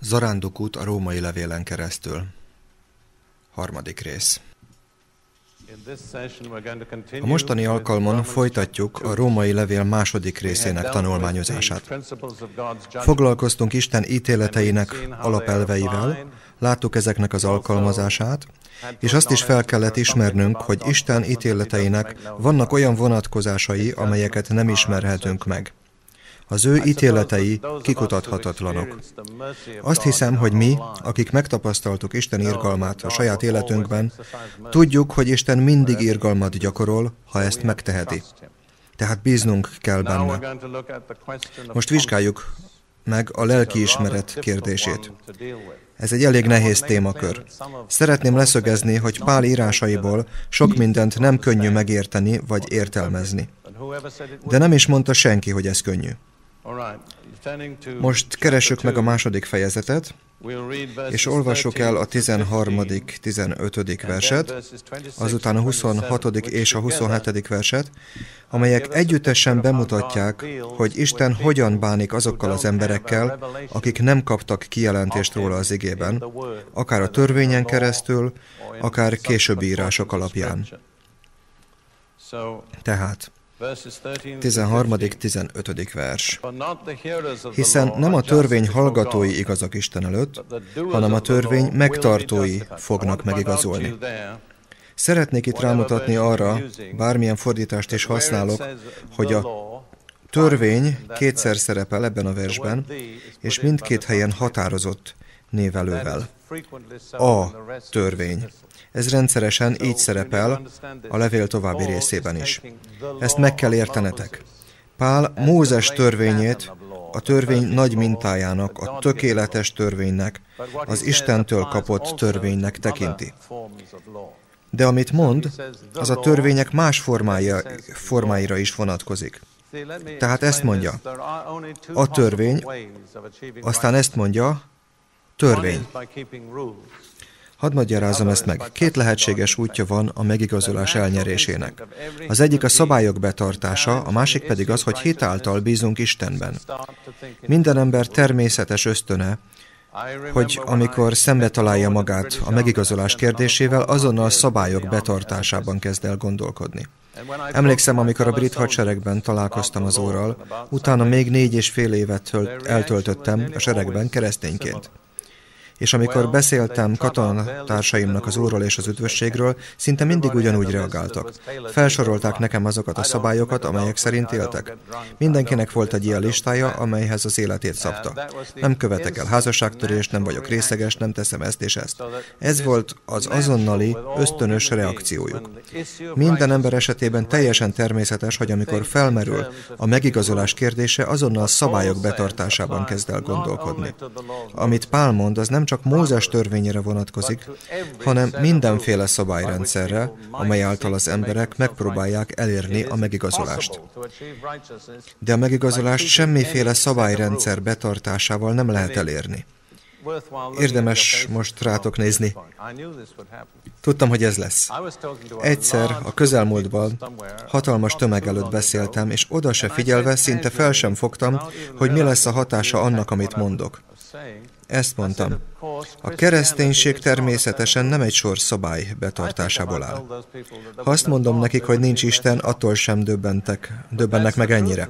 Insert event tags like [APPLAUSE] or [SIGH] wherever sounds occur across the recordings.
Zarándokút a római levélen keresztül. Harmadik rész. A mostani alkalmon folytatjuk a római levél második részének tanulmányozását. Foglalkoztunk Isten ítéleteinek alapelveivel, láttuk ezeknek az alkalmazását, és azt is fel kellett ismernünk, hogy Isten ítéleteinek vannak olyan vonatkozásai, amelyeket nem ismerhetünk meg. Az ő ítéletei kikutathatatlanok. Azt hiszem, hogy mi, akik megtapasztaltuk Isten irgalmát a saját életünkben, tudjuk, hogy Isten mindig irgalmat gyakorol, ha ezt megteheti. Tehát bíznunk kell benne. Most vizsgáljuk meg a lelkiismeret kérdését. Ez egy elég nehéz témakör. Szeretném leszögezni, hogy Pál írásaiból sok mindent nem könnyű megérteni vagy értelmezni. De nem is mondta senki, hogy ez könnyű. Most keressük meg a második fejezetet, és olvassuk el a 13., 15. verset, azután a 26. és a 27. verset, amelyek együttesen bemutatják, hogy Isten hogyan bánik azokkal az emberekkel, akik nem kaptak kijelentést róla az igében, akár a törvényen keresztül, akár későbbi írások alapján. Tehát, 13.-15. vers. Hiszen nem a törvény hallgatói igazak Isten előtt, hanem a törvény megtartói fognak megigazolni. Szeretnék itt rámutatni arra, bármilyen fordítást is használok, hogy a törvény kétszer szerepel ebben a versben, és mindkét helyen határozott névelővel. A törvény. Ez rendszeresen így szerepel a levél további részében is. Ezt meg kell értenetek. Pál Mózes törvényét a törvény nagy mintájának, a tökéletes törvénynek, az Istentől kapott törvénynek tekinti. De amit mond, az a törvények más formája, formáira is vonatkozik. Tehát ezt mondja, a törvény, aztán ezt mondja, törvény. Hadd magyarázom ezt meg. Két lehetséges útja van a megigazolás elnyerésének. Az egyik a szabályok betartása, a másik pedig az, hogy hitáltal bízunk Istenben. Minden ember természetes ösztöne, hogy amikor szembe találja magát a megigazolás kérdésével, azonnal szabályok betartásában kezd el gondolkodni. Emlékszem, amikor a brit hadseregben találkoztam az óral, utána még négy és fél évet eltöltöttem a seregben keresztényként és amikor beszéltem katonatársaimnak az úrról és az üdvösségről, szinte mindig ugyanúgy reagáltak. Felsorolták nekem azokat a szabályokat, amelyek szerint éltek. Mindenkinek volt egy ilyen listája, amelyhez az életét szabta. Nem követek el házasságtörést, nem vagyok részeges, nem teszem ezt és ezt. Ez volt az azonnali, ösztönös reakciójuk. Minden ember esetében teljesen természetes, hogy amikor felmerül a megigazolás kérdése, azonnal szabályok betartásában kezd el gondolkodni. Amit Pál mond, az nem csak Mózes törvényére vonatkozik, hanem mindenféle szabályrendszerre, amely által az emberek megpróbálják elérni a megigazolást. De a megigazolást semmiféle szabályrendszer betartásával nem lehet elérni. Érdemes most rátok nézni. Tudtam, hogy ez lesz. Egyszer a közelmúltban hatalmas tömeg előtt beszéltem, és oda se figyelve szinte fel sem fogtam, hogy mi lesz a hatása annak, amit mondok. Ezt mondtam. A kereszténység természetesen nem egy sor szabály betartásából áll. Ha azt mondom nekik, hogy nincs Isten, attól sem döbbentek, döbbennek meg ennyire.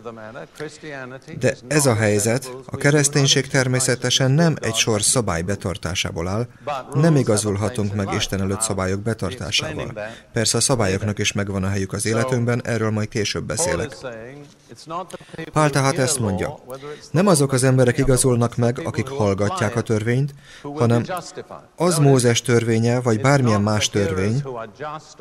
De ez a helyzet, a kereszténység természetesen nem egy sor szabály betartásából áll, nem igazulhatunk meg Isten előtt szabályok betartásával. Persze a szabályoknak is megvan a helyük az életünkben, erről majd később beszélek. Pál tehát ezt mondja, nem azok az emberek igazolnak meg, akik hallgatják a törvényt, hanem az Mózes törvénye, vagy bármilyen más törvény,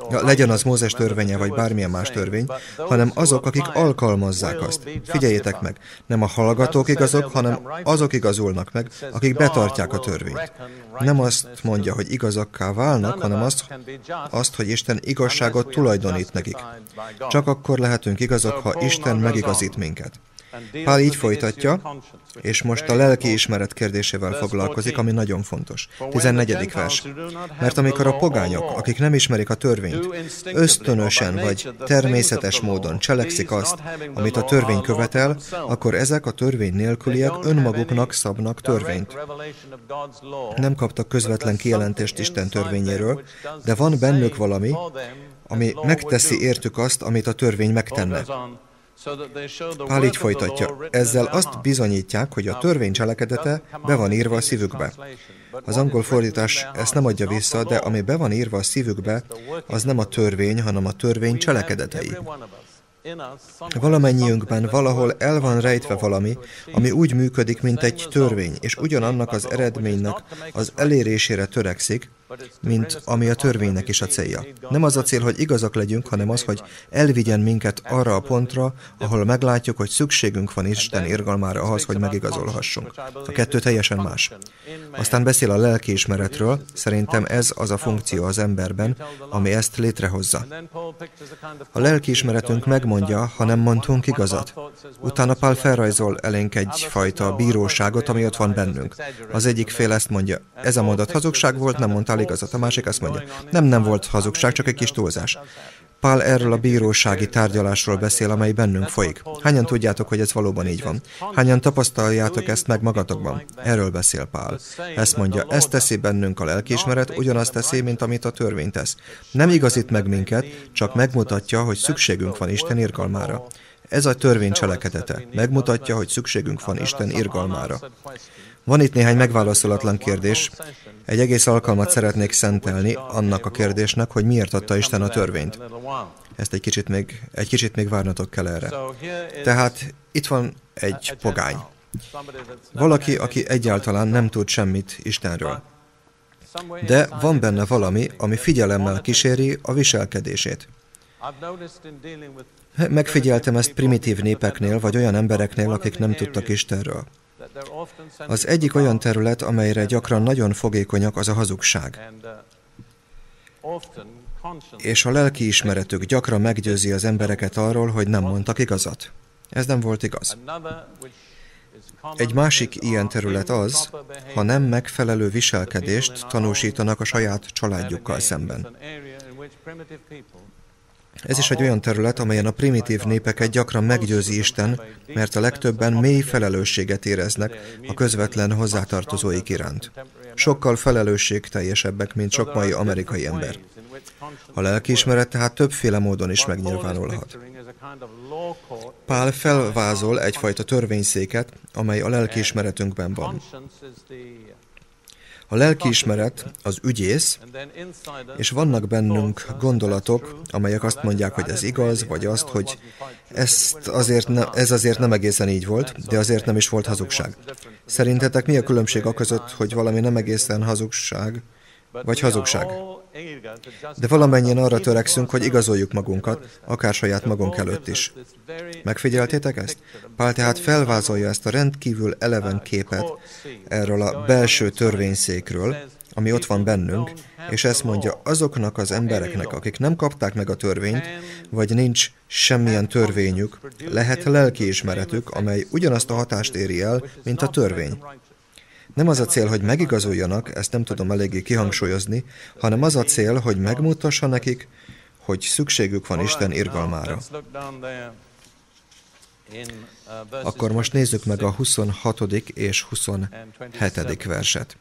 legyen az Mózes törvénye, vagy bármilyen más törvény, hanem azok, akik alkalmazzák azt. Figyeljétek meg, nem a hallgatók igazok, hanem azok igazulnak meg, akik betartják a törvényt. Nem azt mondja, hogy igazakká válnak, hanem azt, azt, hogy Isten igazságot tulajdonít nekik. Csak akkor lehetünk igazak, ha Isten megigazít minket. Pál így folytatja, és most a lelki ismeret kérdésével foglalkozik, ami nagyon fontos. 14. vers. Mert amikor a pogányok, akik nem ismerik a törvényt, ösztönösen vagy természetes módon cselekszik azt, amit a törvény követel, akkor ezek a törvény nélküliek önmaguknak szabnak törvényt. Nem kaptak közvetlen kijelentést Isten törvényéről, de van bennük valami, ami megteszi értük azt, amit a törvény megtenne. Pál így folytatja, ezzel azt bizonyítják, hogy a törvény cselekedete be van írva a szívükbe. Az angol fordítás ezt nem adja vissza, de ami be van írva a szívükbe, az nem a törvény, hanem a törvény cselekedetei. Valamennyiünkben valahol el van rejtve valami, ami úgy működik, mint egy törvény, és ugyanannak az eredménynek az elérésére törekszik, mint ami a törvénynek is a célja. Nem az a cél, hogy igazak legyünk, hanem az, hogy elvigyen minket arra a pontra, ahol meglátjuk, hogy szükségünk van Isten irgalmára ahhoz, hogy megigazolhassunk. A kettő teljesen más. Aztán beszél a lelkiismeretről, szerintem ez az a funkció az emberben, ami ezt létrehozza. A lelkiismeretünk megmondja, ha nem mondtunk igazat. Utána Pál felrajzol elénk egyfajta bíróságot, ami ott van bennünk. Az egyik fél ezt mondja, ez a mondat hazugság volt, nem mondtál mondtál igazat. A másik azt mondja, nem, nem volt hazugság, csak egy kis túlzás. Pál erről a bírósági tárgyalásról beszél, amely bennünk folyik. Hányan tudjátok, hogy ez valóban így van? Hányan tapasztaljátok ezt meg magatokban? Erről beszél Pál. Ezt mondja, ezt teszi bennünk a lelkiismeret, ugyanazt teszi, mint amit a törvény tesz. Nem igazít meg minket, csak megmutatja, hogy szükségünk van Isten irgalmára. Ez a törvény cselekedete. Megmutatja, hogy szükségünk van Isten irgalmára. Van itt néhány megválaszolatlan kérdés. Egy egész alkalmat szeretnék szentelni annak a kérdésnek, hogy miért adta Isten a törvényt. Ezt egy kicsit még, egy kicsit még várnatok kell erre. Tehát itt van egy pogány. Valaki, aki egyáltalán nem tud semmit Istenről. De van benne valami, ami figyelemmel kíséri a viselkedését. Megfigyeltem ezt primitív népeknél, vagy olyan embereknél, akik nem tudtak Istenről. Az egyik olyan terület, amelyre gyakran nagyon fogékonyak, az a hazugság. És a lelki ismeretük gyakran meggyőzi az embereket arról, hogy nem mondtak igazat. Ez nem volt igaz. Egy másik ilyen terület az, ha nem megfelelő viselkedést tanúsítanak a saját családjukkal szemben. Ez is egy olyan terület, amelyen a primitív népeket gyakran meggyőzi Isten, mert a legtöbben mély felelősséget éreznek a közvetlen hozzátartozóik iránt. Sokkal felelősségteljesebbek, mint sok mai amerikai ember. A lelkiismeret tehát többféle módon is megnyilvánulhat. Pál felvázol egyfajta törvényszéket, amely a lelkiismeretünkben van. A lelkiismeret az ügyész, és vannak bennünk gondolatok, amelyek azt mondják, hogy ez igaz, vagy azt, hogy ezt azért ne, ez azért nem egészen így volt, de azért nem is volt hazugság. Szerintetek mi a különbség a között, hogy valami nem egészen hazugság, vagy hazugság? De valamennyien arra törekszünk, hogy igazoljuk magunkat, akár saját magunk előtt is. Megfigyeltétek ezt? Pál tehát felvázolja ezt a rendkívül eleven képet erről a belső törvényszékről, ami ott van bennünk, és ezt mondja azoknak az embereknek, akik nem kapták meg a törvényt, vagy nincs semmilyen törvényük, lehet lelkiismeretük, amely ugyanazt a hatást éri el, mint a törvény. Nem az a cél, hogy megigazuljanak, ezt nem tudom eléggé kihangsúlyozni, hanem az a cél, hogy megmutassa nekik, hogy szükségük van Isten irgalmára. Akkor most nézzük meg a 26. és 27. verset.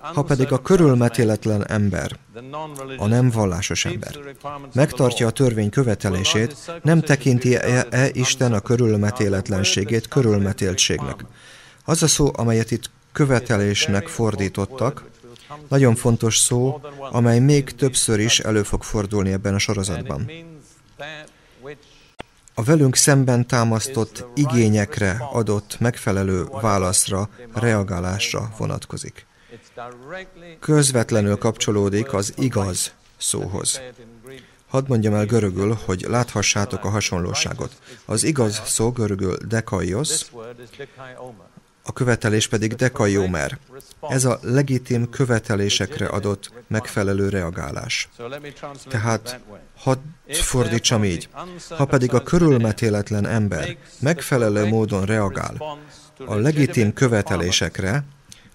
Ha pedig a körülmetéletlen ember, a nem vallásos ember, megtartja a törvény követelését, nem tekinti-e Isten a körülmetéletlenségét körülmetéltségnek, az a szó, amelyet itt követelésnek fordítottak, nagyon fontos szó, amely még többször is elő fog fordulni ebben a sorozatban. A velünk szemben támasztott igényekre adott megfelelő válaszra, reagálásra vonatkozik. Közvetlenül kapcsolódik az igaz szóhoz. Hadd mondjam el görögül, hogy láthassátok a hasonlóságot. Az igaz szó görögül dekaios, a követelés pedig dekajómer. Ez a legitim követelésekre adott megfelelő reagálás. Tehát, hadd fordítsam így, ha pedig a körülmetéletlen ember megfelelő módon reagál a legitim követelésekre,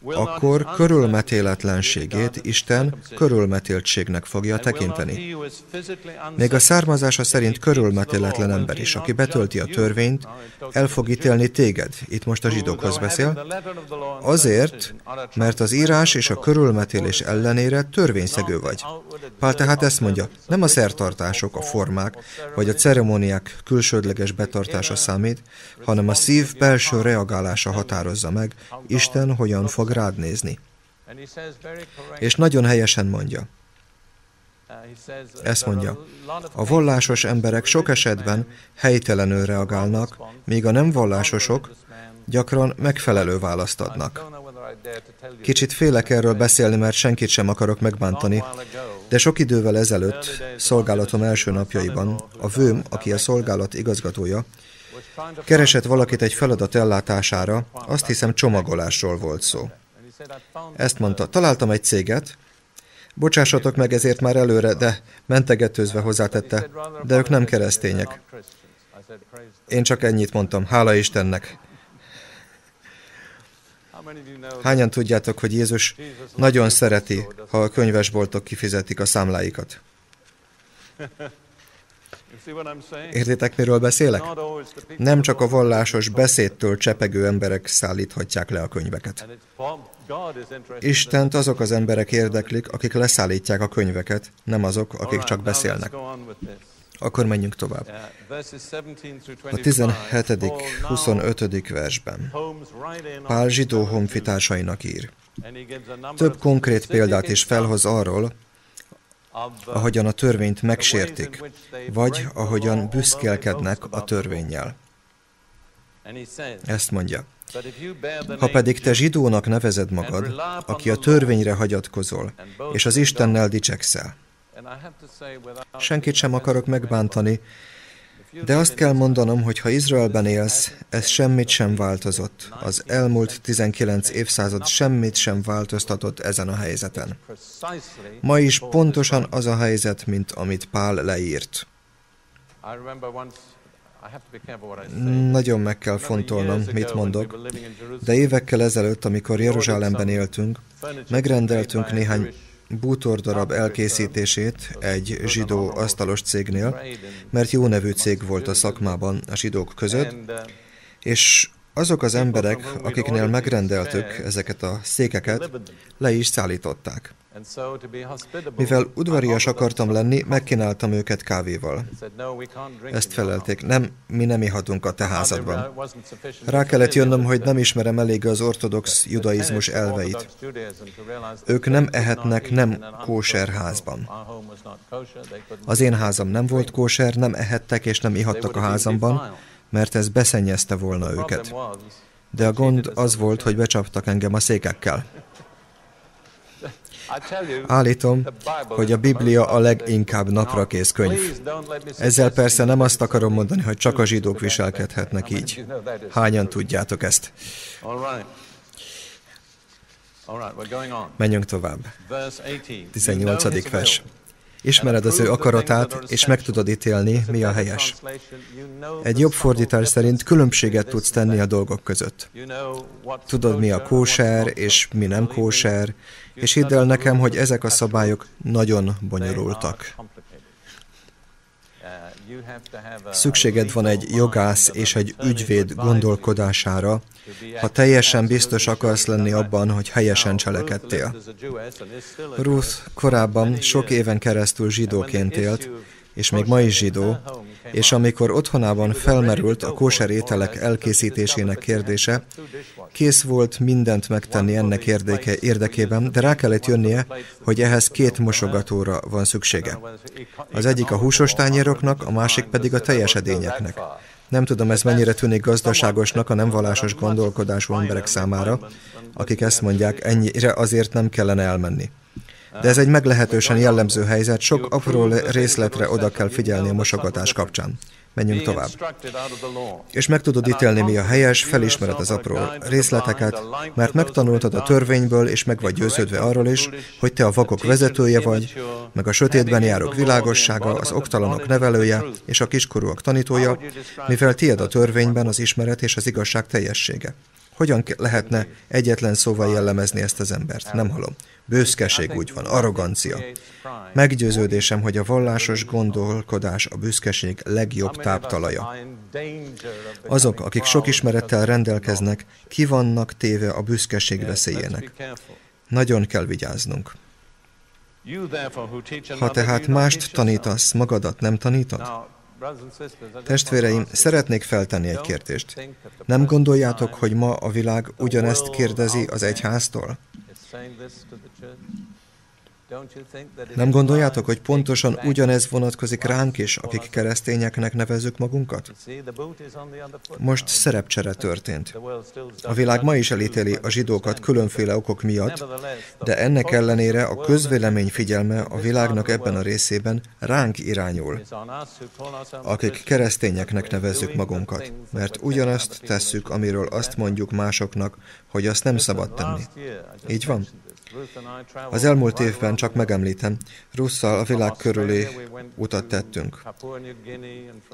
akkor körülmetéletlenségét Isten körülmetéltségnek fogja tekinteni. Még a származása szerint körülmetéletlen ember is, aki betölti a törvényt, el fog ítélni téged, itt most a zsidókhoz beszél, azért, mert az írás és a körülmetélés ellenére törvényszegő vagy. Pál tehát ezt mondja, nem a szertartások, a formák, vagy a ceremóniák külsődleges betartása számít, hanem a szív belső reagálása határozza meg, Isten hogyan fog rád nézni. És nagyon helyesen mondja. Ezt mondja, a vallásos emberek sok esetben helytelenül reagálnak, míg a nem vallásosok gyakran megfelelő választ adnak. Kicsit félek erről beszélni, mert senkit sem akarok megbántani, de sok idővel ezelőtt, szolgálatom első napjaiban, a vőm, aki a szolgálat igazgatója, keresett valakit egy feladat ellátására, azt hiszem csomagolásról volt szó. Ezt mondta, találtam egy céget, bocsássatok meg ezért már előre, de mentegetőzve hozzátette, de ők nem keresztények. Én csak ennyit mondtam, hála Istennek. Hányan tudjátok, hogy Jézus nagyon szereti, ha a könyvesboltok kifizetik a számláikat? Értitek, miről beszélek? Nem csak a vallásos beszédtől csepegő emberek szállíthatják le a könyveket. Istent azok az emberek érdeklik, akik leszállítják a könyveket, nem azok, akik csak beszélnek. Akkor menjünk tovább. A 17. 25. versben Pál zsidó honfitársainak ír. Több konkrét példát is felhoz arról, ahogyan a törvényt megsértik, vagy ahogyan büszkélkednek a törvényjel. Ezt mondja. Ha pedig te zsidónak nevezed magad, aki a törvényre hagyatkozol, és az Istennel dicsekszel. Senkit sem akarok megbántani, de azt kell mondanom, hogy ha Izraelben élsz, ez semmit sem változott. Az elmúlt 19 évszázad semmit sem változtatott ezen a helyzeten. Ma is pontosan az a helyzet, mint amit Pál leírt. Nagyon meg kell fontolnom, mit mondok, de évekkel ezelőtt, amikor Jeruzsálemben éltünk, megrendeltünk néhány bútordarab elkészítését egy zsidó asztalos cégnél, mert jó nevű cég volt a szakmában a zsidók között, és azok az emberek, akiknél megrendeltük ezeket a székeket, le is szállították. Mivel udvarias akartam lenni, megkínáltam őket kávéval. Ezt felelték, nem, mi nem ihatunk a te házadban. Rá kellett jönnöm, hogy nem ismerem elég az ortodox judaizmus elveit. Ők nem ehetnek nem kóser házban. Az én házam nem volt kóser, nem ehettek és nem ihattak a házamban, mert ez beszennyezte volna őket. De a gond az volt, hogy becsaptak engem a székekkel. Állítom, hogy a Biblia a leginkább naprakész könyv. Ezzel persze nem azt akarom mondani, hogy csak a zsidók viselkedhetnek így. Hányan tudjátok ezt? Menjünk tovább. 18. vers. Ismered az ő akaratát, és meg tudod ítélni, mi a helyes. Egy jobb fordítás szerint különbséget tudsz tenni a dolgok között. Tudod, mi a kóser, és mi nem kóser, és hidd el nekem, hogy ezek a szabályok nagyon bonyolultak. Szükséged van egy jogász és egy ügyvéd gondolkodására, ha teljesen biztos akarsz lenni abban, hogy helyesen cselekedtél. Ruth korábban sok éven keresztül zsidóként élt, és még ma is zsidó, és amikor otthonában felmerült a kóser ételek elkészítésének kérdése, kész volt mindent megtenni ennek érdeke, érdekében, de rá kellett jönnie, hogy ehhez két mosogatóra van szüksége. Az egyik a húsos tányéroknak, a másik pedig a teljes edényeknek. Nem tudom, ez mennyire tűnik gazdaságosnak a nem vallásos gondolkodású emberek számára, akik ezt mondják, ennyire azért nem kellene elmenni. De ez egy meglehetősen jellemző helyzet, sok apró részletre oda kell figyelni a mosogatás kapcsán. Menjünk tovább. És meg tudod ítélni, mi a helyes, felismered az apró részleteket, mert megtanultad a törvényből, és meg vagy győződve arról is, hogy te a vakok vezetője vagy, meg a sötétben járok világossága, az oktalanok nevelője, és a kiskorúak tanítója, mivel tied a törvényben az ismeret és az igazság teljessége. Hogyan lehetne egyetlen szóval jellemezni ezt az embert? Nem hallom. Bőszkeség úgy van, arrogancia. Meggyőződésem, hogy a vallásos gondolkodás a büszkeség legjobb táptalaja. Azok, akik sok ismerettel rendelkeznek, ki vannak téve a büszkeség veszélyének. Nagyon kell vigyáznunk. Ha tehát mást tanítasz, magadat nem tanítod? Testvéreim, szeretnék feltenni egy kérdést. Nem gondoljátok, hogy ma a világ ugyanezt kérdezi az egyháztól? Nem gondoljátok, hogy pontosan ugyanez vonatkozik ránk is, akik keresztényeknek nevezük magunkat? Most szerepcsere történt. A világ ma is elítéli a zsidókat különféle okok miatt, de ennek ellenére a közvélemény figyelme a világnak ebben a részében ránk irányul, akik keresztényeknek nevezzük magunkat, mert ugyanazt tesszük, amiről azt mondjuk másoknak, hogy azt nem szabad tenni. Így van? Az elmúlt évben csak megemlítem, Russzal a világ körüli utat tettünk.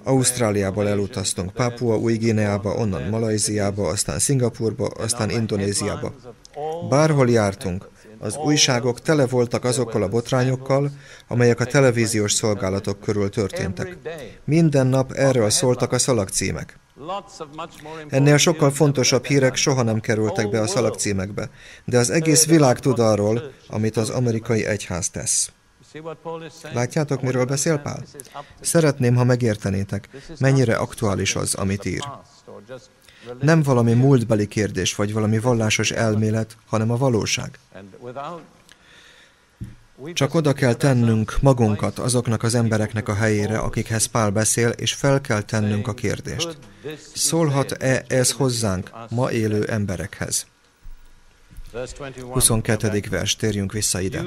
Ausztráliából elutaztunk, Papua, új Guineába, onnan Malajziába, aztán Szingapurba, aztán Indonéziába. Bárhol jártunk, az újságok tele voltak azokkal a botrányokkal, amelyek a televíziós szolgálatok körül történtek. Minden nap erről szóltak a szalagcímek. Ennél sokkal fontosabb hírek soha nem kerültek be a szalagcímekbe, de az egész világ tud arról, amit az amerikai egyház tesz. Látjátok, miről beszél Pál? Szeretném, ha megértenétek, mennyire aktuális az, amit ír. Nem valami múltbeli kérdés, vagy valami vallásos elmélet, hanem a valóság. Csak oda kell tennünk magunkat azoknak az embereknek a helyére, akikhez Pál beszél, és fel kell tennünk a kérdést. Szólhat-e ez hozzánk, ma élő emberekhez? 22. vers, térjünk vissza ide.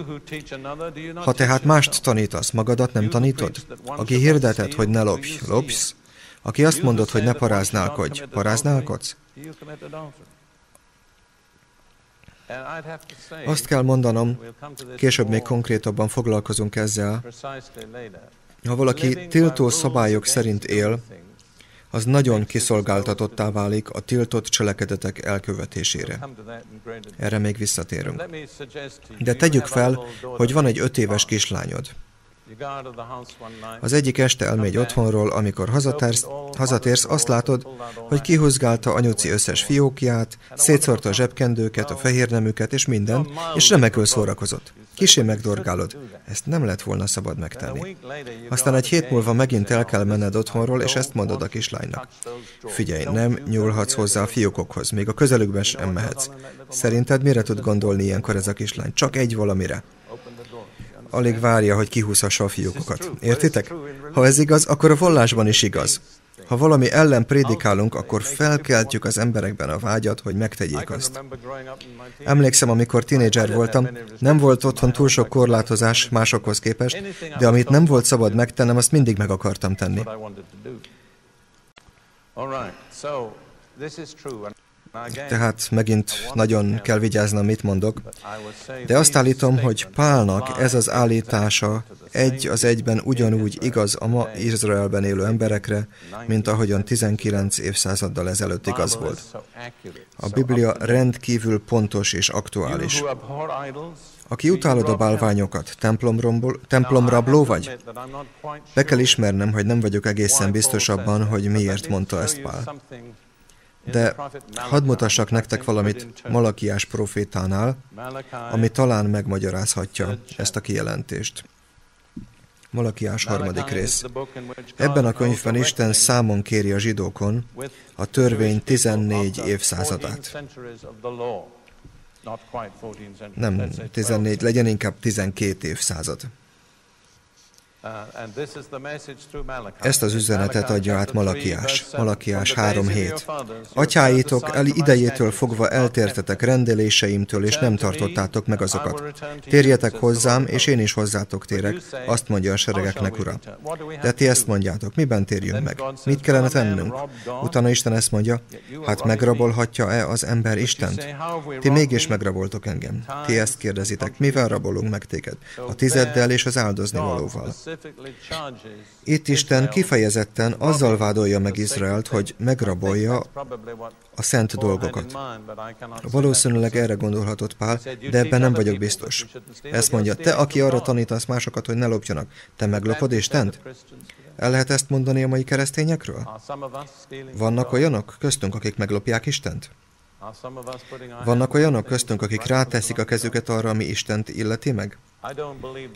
Ha tehát mást tanítasz, magadat nem tanítod? Aki hirdetett, hogy ne lopj, lopsz? Aki azt mondod, hogy ne paráználkodj, paráználkodsz? Azt kell mondanom, később még konkrétabban foglalkozunk ezzel, ha valaki tiltó szabályok szerint él, az nagyon kiszolgáltatottá válik a tiltott cselekedetek elkövetésére. Erre még visszatérünk. De tegyük fel, hogy van egy öt éves kislányod. Az egyik este elmegy otthonról, amikor hazatérsz, hazatérsz, azt látod, hogy kihúzgálta anyuci összes fiókját, szétszórta a zsebkendőket, a fehérnemüket és minden, és remekül szórakozott. Kisé megdorgálod. Ezt nem lett volna szabad megtenni. Aztán egy hét múlva megint el kell menned otthonról, és ezt mondod a kislánynak. Figyelj, nem nyúlhatsz hozzá a fiókokhoz, még a közelükben sem mehetsz. Szerinted mire tud gondolni ilyenkor ez a kislány? Csak egy valamire alig várja, hogy kihúzhassa a fiúkokat. Értitek? Ha ez igaz, akkor a vallásban is igaz. Ha valami ellen prédikálunk, akkor felkeltjük az emberekben a vágyat, hogy megtegyék azt. Emlékszem, amikor tinédzser voltam, nem volt otthon túl sok korlátozás másokhoz képest, de amit nem volt szabad megtennem, azt mindig meg akartam tenni. Tehát megint nagyon kell vigyáznom, mit mondok. De azt állítom, hogy Pálnak ez az állítása egy az egyben ugyanúgy igaz a ma Izraelben élő emberekre, mint ahogyan 19 évszázaddal ezelőtt igaz volt. A Biblia rendkívül pontos és aktuális. Aki utálod a bálványokat, templomrabló vagy? Be kell ismernem, hogy nem vagyok egészen biztos abban, hogy miért mondta ezt Pál. De hadd mutassak nektek valamit Malakiás profétánál, ami talán megmagyarázhatja ezt a kijelentést. Malakiás harmadik rész. Ebben a könyvben Isten számon kéri a zsidókon a törvény 14 évszázadát. Nem 14, legyen inkább 12 évszázad. Ezt az üzenetet adja át Malakiás, Malakiás 3.7. Atyáitok el idejétől fogva eltértetek rendeléseimtől, és nem tartottátok meg azokat. Térjetek hozzám, és én is hozzátok térek, azt mondja a seregeknek, Ura. De ti ezt mondjátok, miben térjünk meg? Mit kellene tennünk? Utána Isten ezt mondja, hát megrabolhatja-e az ember Istent? Ti mégis megraboltok engem. Ti ezt kérdezitek, mivel rabolunk meg téged? A tizeddel és az áldozni valóval. Itt Isten kifejezetten azzal vádolja meg Izraelt, hogy megrabolja a szent dolgokat. Valószínűleg erre gondolhatott Pál, de ebben nem vagyok biztos. Ezt mondja, te, aki arra tanítasz másokat, hogy ne lopjanak, te meglopod Istent? El lehet ezt mondani a mai keresztényekről? Vannak olyanok köztünk, akik meglopják Istent? Vannak olyanok köztünk, akik ráteszik a kezüket arra, ami Istent illeti meg?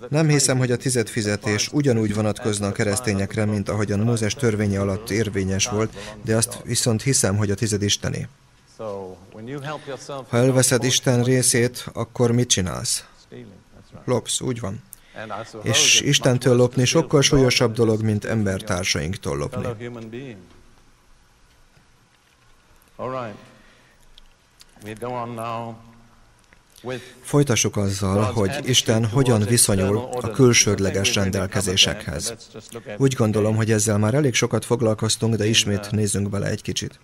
Nem hiszem, hogy a tized fizetés ugyanúgy vonatkozna a keresztényekre, mint ahogyan Mózes törvénye alatt érvényes volt, de azt viszont hiszem, hogy a tized Isteni. Ha elveszed Isten részét, akkor mit csinálsz? Lopsz, úgy van. És Istentől lopni sokkal súlyosabb dolog, mint embertársainktól lopni. We go on now Folytassuk azzal, hogy Isten hogyan viszonyul a külsődleges rendelkezésekhez. Úgy gondolom, hogy ezzel már elég sokat foglalkoztunk, de ismét nézzünk bele egy kicsit.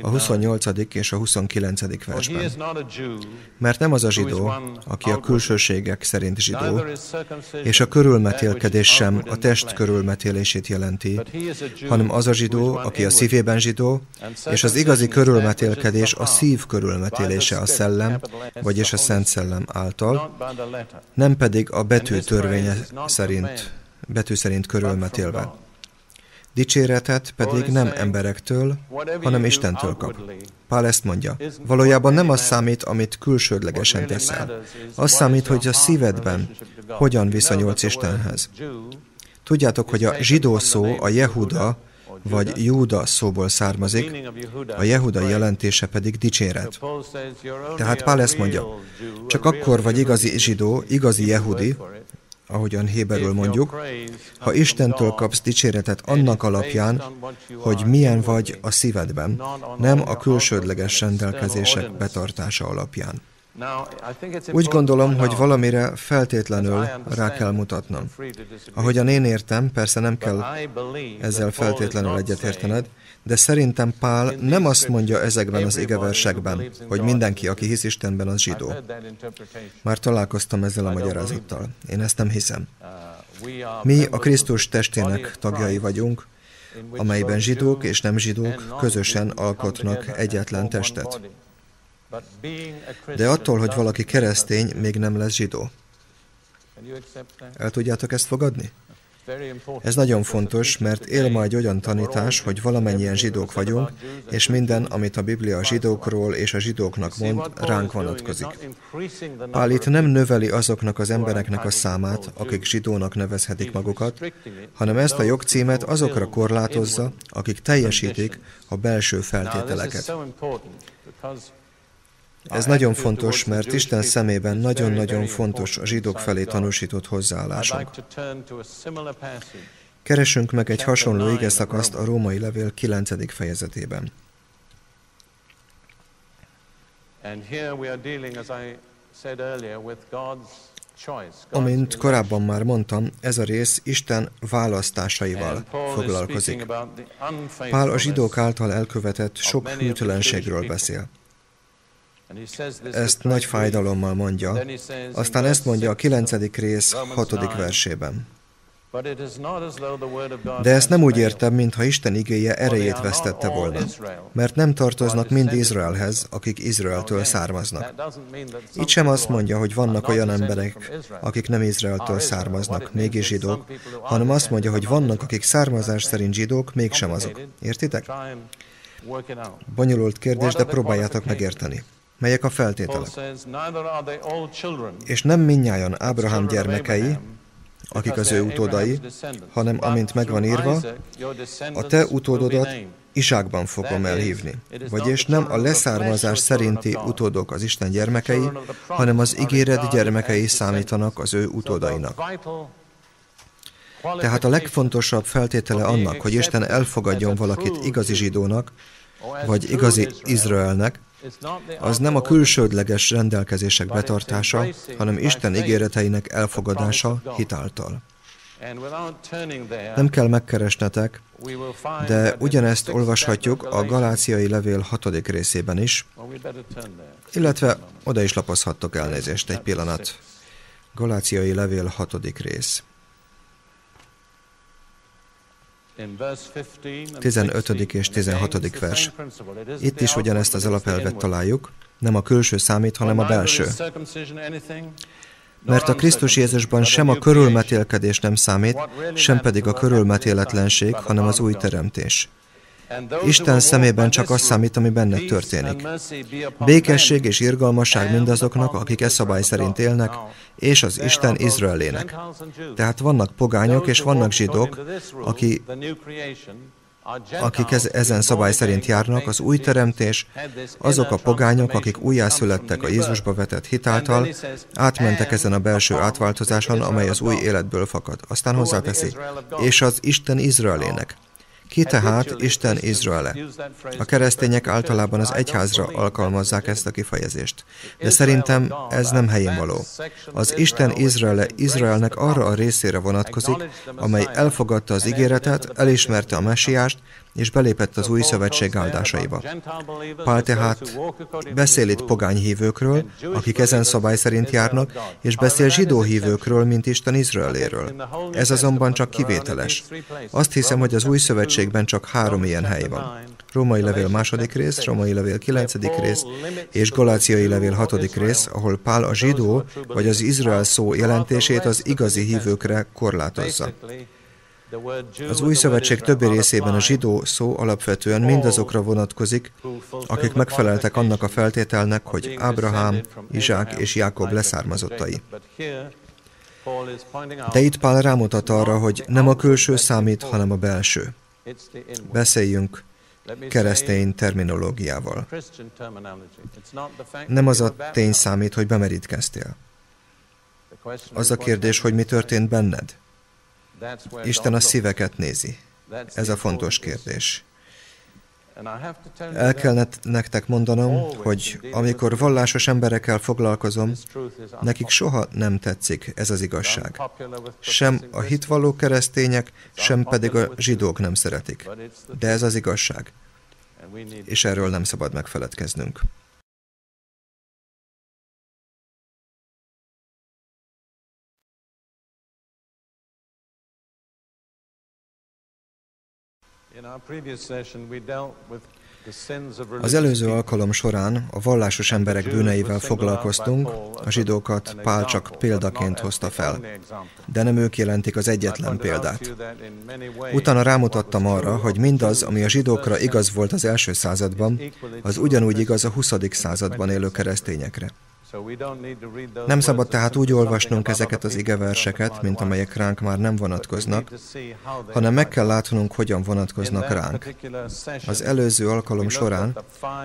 A 28. és a 29. versben. Mert nem az a zsidó, aki a külsőségek szerint zsidó, és a körülmetélkedés sem a test körülmetélését jelenti, hanem az a zsidó, aki a szívében zsidó, és az igazi körülmetélkedés a szív körülmetélése a szellem, vagyis a Szent Szellem által, nem pedig a betű törvénye szerint, betű szerint körülmetélve. Dicséretet pedig nem emberektől, hanem Istentől kap. Pál ezt mondja. Valójában nem az számít, amit külsődlegesen teszel. Az számít, hogy a szívedben hogyan viszonyulsz Istenhez. Tudjátok, hogy a zsidó szó, a Jehuda, vagy Júda szóból származik, a Jehuda jelentése pedig dicséret. Tehát Pál ezt mondja, csak akkor vagy igazi zsidó, igazi jehudi, ahogyan Héberül mondjuk, ha Istentől kapsz dicséretet annak alapján, hogy milyen vagy a szívedben, nem a külsődleges rendelkezések betartása alapján. Úgy gondolom, hogy valamire feltétlenül rá kell mutatnom. Ahogyan én értem, persze nem kell ezzel feltétlenül egyetértened, de szerintem Pál nem azt mondja ezekben az igeversekben, hogy mindenki, aki hisz Istenben, az zsidó. Már találkoztam ezzel a magyarázattal. Én ezt nem hiszem. Mi a Krisztus testének tagjai vagyunk, amelyben zsidók és nem zsidók közösen alkotnak egyetlen testet. De attól, hogy valaki keresztény, még nem lesz zsidó. El tudjátok ezt fogadni? Ez nagyon fontos, mert él ma egy olyan tanítás, hogy valamennyien zsidók vagyunk, és minden, amit a Biblia a zsidókról és a zsidóknak mond, ránk vonatkozik. Pál itt nem növeli azoknak az embereknek a számát, akik zsidónak nevezhetik magukat, hanem ezt a jogcímet azokra korlátozza, akik teljesítik a belső feltételeket. Ez nagyon fontos, mert Isten szemében nagyon-nagyon fontos a zsidók felé tanúsított hozzáállásunk. Keresünk meg egy hasonló ige szakaszt a római levél 9. fejezetében. Amint korábban már mondtam, ez a rész Isten választásaival foglalkozik. Pál a zsidók által elkövetett sok hűtlenségről beszél. Ezt nagy fájdalommal mondja. Aztán ezt mondja a kilencedik rész hatodik versében. De ezt nem úgy értem, mintha Isten igéje erejét vesztette volna, mert nem tartoznak mind Izraelhez, akik Izraeltől származnak. Itt sem azt mondja, hogy vannak olyan emberek, akik nem Izraeltől származnak, mégis zsidók, hanem azt mondja, hogy vannak, akik származás szerint zsidók, mégsem azok. Értitek? Bonyolult kérdés, de próbáljátok megérteni. Melyek a feltételek? És nem minnyáján Ábrahám gyermekei, akik az ő utódai, hanem amint megvan írva, a te utódodat Isákban fogom elhívni. Vagyis nem a leszármazás szerinti utódok az Isten gyermekei, hanem az ígéret gyermekei számítanak az ő utódainak. Tehát a legfontosabb feltétele annak, hogy Isten elfogadjon valakit igazi zsidónak, vagy igazi Izraelnek, az nem a külsődleges rendelkezések betartása, hanem Isten ígéreteinek elfogadása hitáltal. Nem kell megkeresnetek, de ugyanezt olvashatjuk a Galáciai Levél hatodik részében is, illetve oda is lapozhattok elnézést egy pillanat. Galáciai Levél hatodik rész. 15. és 16. vers. Itt is ugyanezt az alapelvet találjuk, nem a külső számít, hanem a belső. Mert a Krisztus Jézusban sem a körülmetélkedés nem számít, sem pedig a körülmetéletlenség, hanem az új teremtés. Isten szemében csak az számít, ami benne történik. Békesség és irgalmasság mindazoknak, akik e szabály szerint élnek, és az Isten Izraelének. Tehát vannak pogányok és vannak zsidók, aki, akik ez, ezen szabály szerint járnak, az új teremtés, azok a pogányok, akik újjászülettek a Jézusba vetett hitáltal, átmentek ezen a belső átváltozáson, amely az új életből fakad. Aztán hozzáteszi, és az Isten Izraelének. Ki tehát Isten Izraele? A keresztények általában az egyházra alkalmazzák ezt a kifejezést. De szerintem ez nem helyén való. Az Isten Izraele Izraelnek arra a részére vonatkozik, amely elfogadta az ígéretet, elismerte a messiást, és belépett az új szövetség áldásaiba. Pál tehát beszél itt pogány hívőkről, akik ezen szabály szerint járnak, és beszél zsidó hívőkről, mint Isten Izraeléről. Ez azonban csak kivételes. Azt hiszem, hogy az új szövetségben csak három ilyen hely van. Római levél második rész, Római levél kilencedik rész és Galáciai levél hatodik rész, ahol Pál a zsidó vagy az Izrael szó jelentését az igazi hívőkre korlátozza. Az új szövetség többi részében a zsidó szó alapvetően mindazokra vonatkozik, akik megfeleltek annak a feltételnek, hogy Ábrahám, Izsák és Jákob leszármazottai. De itt Pál rámutat arra, hogy nem a külső számít, hanem a belső. Beszéljünk keresztény terminológiával. Nem az a tény számít, hogy bemerítkeztél. Az a kérdés, hogy mi történt benned. Isten a szíveket nézi. Ez a fontos kérdés. El kell nektek mondanom, hogy amikor vallásos emberekkel foglalkozom, nekik soha nem tetszik ez az igazság. Sem a hitvalló keresztények, sem pedig a zsidók nem szeretik. De ez az igazság. És erről nem szabad megfeledkeznünk. Az előző alkalom során a vallásos emberek bűneivel foglalkoztunk, a zsidókat Pál csak példaként hozta fel, de nem ők jelentik az egyetlen példát. Utána rámutattam arra, hogy mindaz, ami a zsidókra igaz volt az első században, az ugyanúgy igaz a 20. században élő keresztényekre. Nem szabad tehát úgy olvasnunk ezeket az igeverseket, mint amelyek ránk már nem vonatkoznak, hanem meg kell látnunk, hogyan vonatkoznak ránk. Az előző alkalom során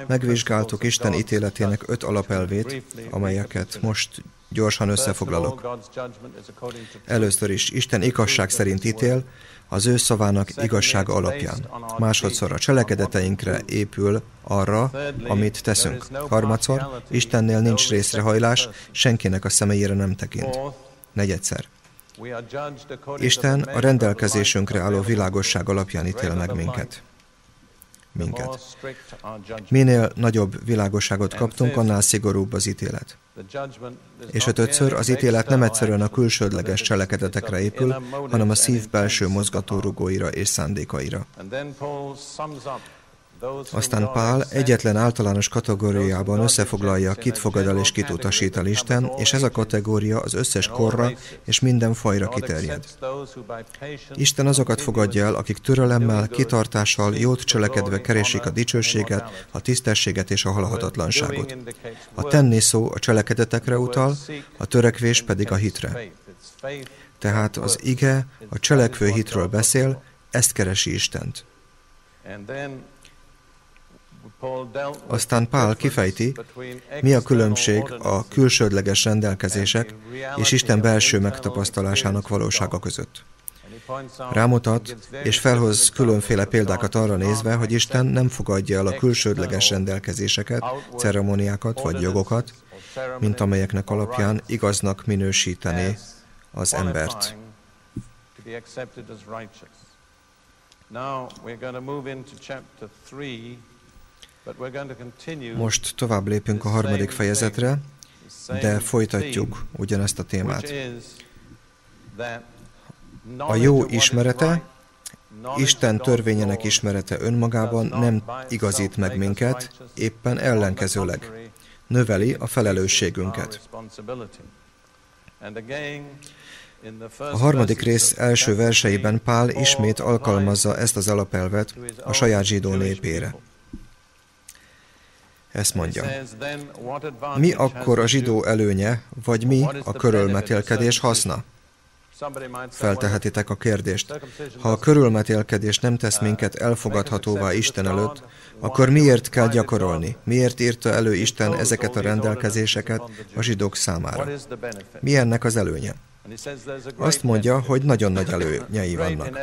megvizsgáltuk Isten ítéletének öt alapelvét, amelyeket most gyorsan összefoglalok. Először is Isten igazság szerint ítél, az ő szavának igazság alapján. Másodszor a cselekedeteinkre épül arra, amit teszünk. Harmadszor, Istennél nincs részrehajlás, senkinek a személyére nem tekint. Negyedszer. Isten a rendelkezésünkre álló világosság alapján ítél meg minket minket. Minél nagyobb világosságot kaptunk, annál szigorúbb az ítélet. És a többször az ítélet nem egyszerűen a külsődleges cselekedetekre épül, hanem a szív belső mozgatórugóira és szándékaira. Aztán Pál egyetlen általános kategóriában összefoglalja, kit fogad el és kit utasít el Isten, és ez a kategória az összes korra és minden fajra kiterjed. Isten azokat fogadja el, akik türelemmel, kitartással, jót cselekedve keresik a dicsőséget, a tisztességet és a halhatatlanságot. A tenni szó a cselekedetekre utal, a törekvés pedig a hitre. Tehát az ige a cselekvő hitről beszél, ezt keresi Istent. Aztán Pál kifejti, mi a különbség a külsődleges rendelkezések és Isten belső megtapasztalásának valósága között. Rámutat és felhoz különféle példákat arra nézve, hogy Isten nem fogadja el a külsődleges rendelkezéseket, ceremóniákat vagy jogokat, mint amelyeknek alapján igaznak minősíteni az embert. Most tovább lépünk a harmadik fejezetre, de folytatjuk ugyanezt a témát. A jó ismerete, Isten törvényének ismerete önmagában nem igazít meg minket, éppen ellenkezőleg növeli a felelősségünket. A harmadik rész első verseiben Pál ismét alkalmazza ezt az alapelvet a saját zsidó népére. Ezt mondja. Mi akkor a zsidó előnye, vagy mi a körölmetélkedés haszna? Feltehetitek a kérdést. Ha a körülmetélkedés nem tesz minket elfogadhatóvá Isten előtt, akkor miért kell gyakorolni? Miért írta elő Isten ezeket a rendelkezéseket a zsidók számára? Mi ennek az előnye? Azt mondja, hogy nagyon nagy előnyei [LAUGHS] vannak.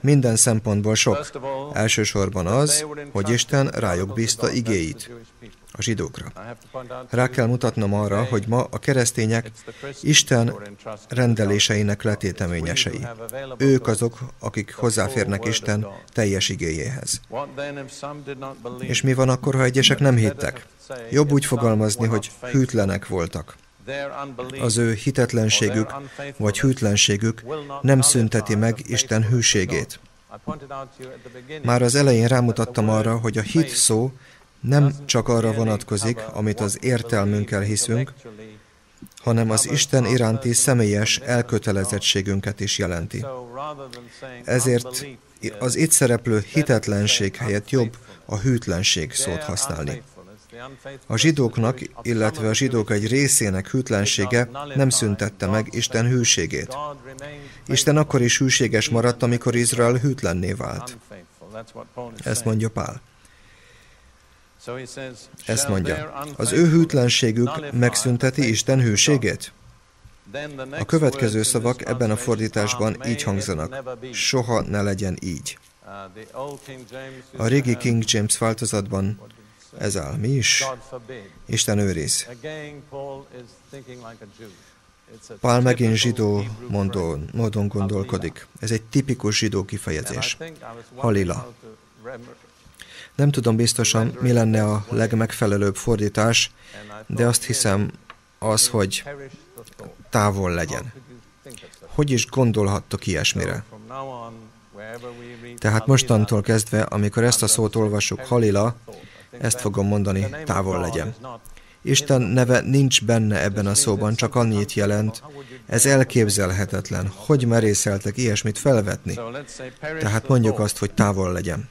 Minden szempontból sok. Elsősorban az, hogy Isten rájuk bízta igéit a zsidókra. Rá kell mutatnom arra, hogy ma a keresztények Isten rendeléseinek letéteményesei. Ők azok, akik hozzáférnek Isten teljes igéjéhez. És mi van akkor, ha egyesek nem hittek? Jobb úgy fogalmazni, hogy hűtlenek voltak. Az ő hitetlenségük vagy hűtlenségük nem szünteti meg Isten hűségét. Már az elején rámutattam arra, hogy a hit szó nem csak arra vonatkozik, amit az értelmünkkel hiszünk, hanem az Isten iránti személyes elkötelezettségünket is jelenti. Ezért az itt szereplő hitetlenség helyett jobb a hűtlenség szót használni. A zsidóknak, illetve a zsidók egy részének hűtlensége nem szüntette meg Isten hűségét. Isten akkor is hűséges maradt, amikor Izrael hűtlenné vált. Ezt mondja Pál. Ezt mondja. Az ő hűtlenségük megszünteti Isten hűségét? A következő szavak ebben a fordításban így hangzanak. Soha ne legyen így. A régi King James változatban ez áll. Mi is? Isten őriz. Pál megint zsidó mondó, módon gondolkodik. Ez egy tipikus zsidó kifejezés. Halila. Nem tudom biztosan, mi lenne a legmegfelelőbb fordítás, de azt hiszem az, hogy távol legyen. Hogy is gondolhattok ilyesmire? Tehát mostantól kezdve, amikor ezt a szót olvassuk, Halila, ezt fogom mondani, távol legyen. Isten neve nincs benne ebben a szóban, csak annyit jelent, ez elképzelhetetlen. Hogy merészeltek ilyesmit felvetni? Tehát mondjuk azt, hogy távol legyen.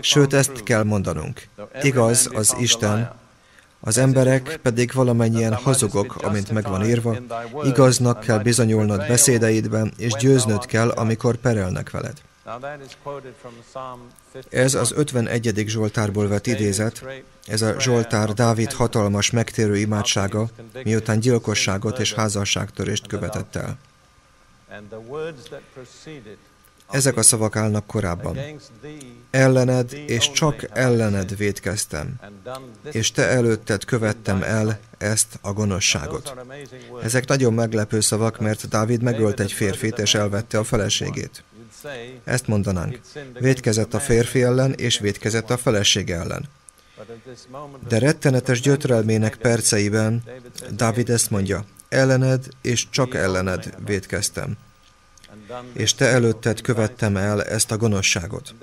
Sőt, ezt kell mondanunk. Igaz, az Isten, az emberek pedig valamennyien hazugok, amint megvan írva, igaznak kell bizonyulnod beszédeidben, és győznöd kell, amikor perelnek veled. Ez az 51. Zsoltárból vett idézet, ez a Zsoltár Dávid hatalmas megtérő imádsága, miután gyilkosságot és házasságtörést követett el. Ezek a szavak állnak korábban. Ellened és csak ellened védkeztem, és te előtted követtem el ezt a gonoszságot. Ezek nagyon meglepő szavak, mert Dávid megölt egy férfit és elvette a feleségét. Ezt mondanánk. Védkezett a férfi ellen, és védkezett a feleség ellen. De rettenetes gyötrelmének perceiben Dávid ezt mondja, ellened és csak ellened védkeztem. És te előtted követtem el ezt a gonoszságot.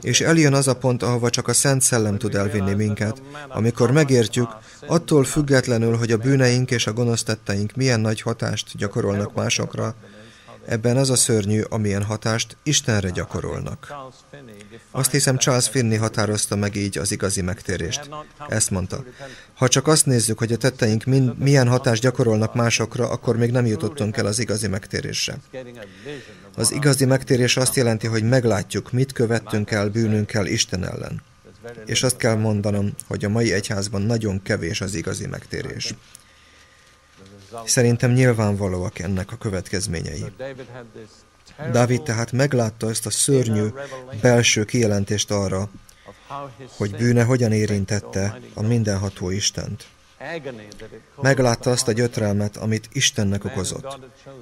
És eljön az a pont, ahova csak a Szent Szellem tud elvinni minket, amikor megértjük, attól függetlenül, hogy a bűneink és a gonosz tetteink milyen nagy hatást gyakorolnak másokra, Ebben az a szörnyű, amilyen hatást Istenre gyakorolnak. Azt hiszem, Charles Finney határozta meg így az igazi megtérést. Ezt mondta. Ha csak azt nézzük, hogy a tetteink mind, milyen hatást gyakorolnak másokra, akkor még nem jutottunk el az igazi megtérésre. Az igazi megtérés azt jelenti, hogy meglátjuk, mit követtünk el bűnünkkel Isten ellen. És azt kell mondanom, hogy a mai egyházban nagyon kevés az igazi megtérés. Szerintem nyilvánvalóak ennek a következményei. Dávid tehát meglátta ezt a szörnyű belső kijelentést arra, hogy bűne hogyan érintette a mindenható Istent. Meglátta azt a gyötrelmet, amit Istennek okozott.